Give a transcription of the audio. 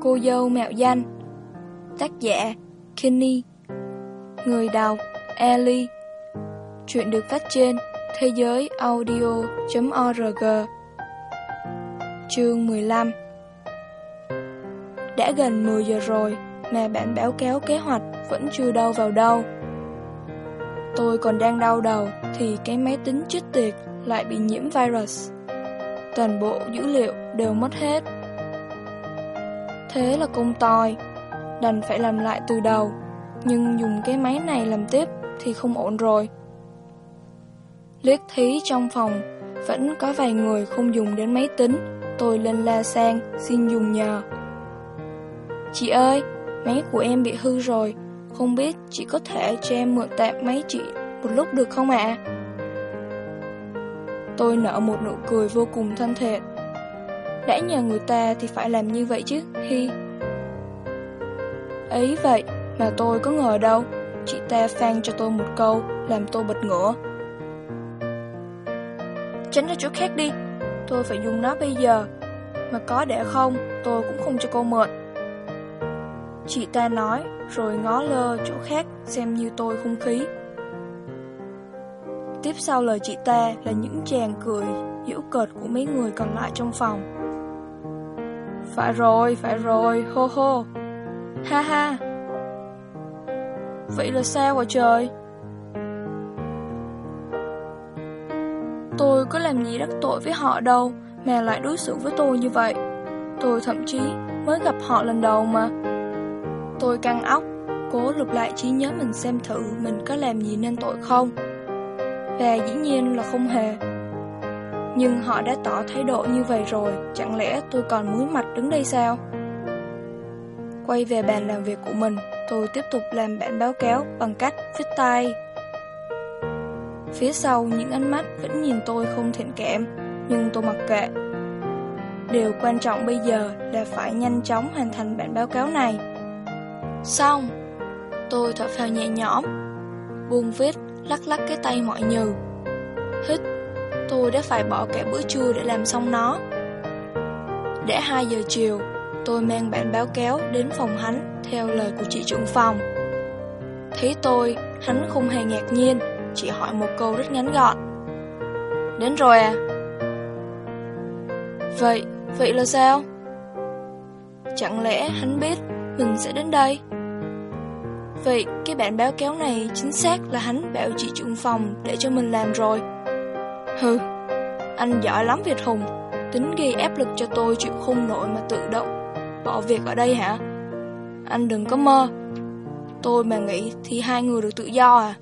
Cô dâu mạo danh Tác giả, Kenny Người đọc, Ellie Chuyện được phát trên thế giới audio.org Chương 15 Đã gần 10 giờ rồi mà bản báo cáo kế hoạch vẫn chưa đâu vào đâu. Tôi còn đang đau đầu thì cái máy tính chết tiệt lại bị nhiễm virus. Toàn bộ dữ liệu đều mất hết. Thế là công tòi, đành phải làm lại từ đầu, nhưng dùng cái máy này làm tiếp thì không ổn rồi. Liếc thí trong phòng, vẫn có vài người không dùng đến máy tính, tôi lên la sang xin dùng nhờ. Chị ơi, máy của em bị hư rồi, không biết chị có thể cho em mượn tạm máy chị một lúc được không ạ? Tôi nở một nụ cười vô cùng thân thiện. Đã nhờ người ta thì phải làm như vậy chứ, Hi. Ấy vậy mà tôi có ngờ đâu, chị ta phang cho tôi một câu làm tôi bật ngửa. Tránh ra chỗ khác đi, tôi phải dùng nó bây giờ. Mà có để không, tôi cũng không cho cô mượn. Chị ta nói, rồi ngó lơ chỗ khác xem như tôi không khí. Tiếp sau lời chị ta là những chàng cười giễu cợt của mấy người còn lại trong phòng. Phải rồi, phải rồi, hô hô. Ha ha. Vậy là sao hả trời? Tôi có làm gì đắc tội với họ đâu mà lại đối xử với tôi như vậy. Tôi thậm chí mới gặp họ lần đầu mà. Tôi căng óc, cố lục lại trí nhớ mình xem thử mình có làm gì nên tội không. Và dĩ nhiên là không hề. Nhưng họ đã tỏ thái độ như vậy rồi, chẳng lẽ tôi còn muối mặt đứng đây sao? Quay về bàn làm việc của mình, tôi tiếp tục làm bản báo cáo bằng cách viết tay. Phía sau những ánh mắt vẫn nhìn tôi không thiện cảm, nhưng tôi mặc kệ. Điều quan trọng bây giờ là phải nhanh chóng hoàn thành bản báo cáo này. Xong, tôi thở phào nhẹ nhõm, buông viết, lắc lắc cái tay mọi nhừ. Hít, tôi đã phải bỏ cả bữa trưa để làm xong nó. Để 2 giờ chiều, tôi mang bản báo cáo đến phòng hắn theo lời của chị trưởng phòng. Thấy tôi, hắn không hề ngạc nhiên, chỉ hỏi một câu rất ngắn gọn. Đến rồi à? Vậy, vậy là sao? Chẳng lẽ hắn biết mình sẽ đến đây? Vậy cái bản báo cáo này chính xác là hắn bảo chị trưởng phòng để cho mình làm rồi. Hừ, anh giỏi lắm Việt Hùng, tính gây áp lực cho tôi chịu không nổi mà tự động. Bỏ việc ở đây hả? Anh đừng có mơ. Tôi mà nghĩ thì hai người được tự do à?